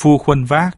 Phu khuân vác.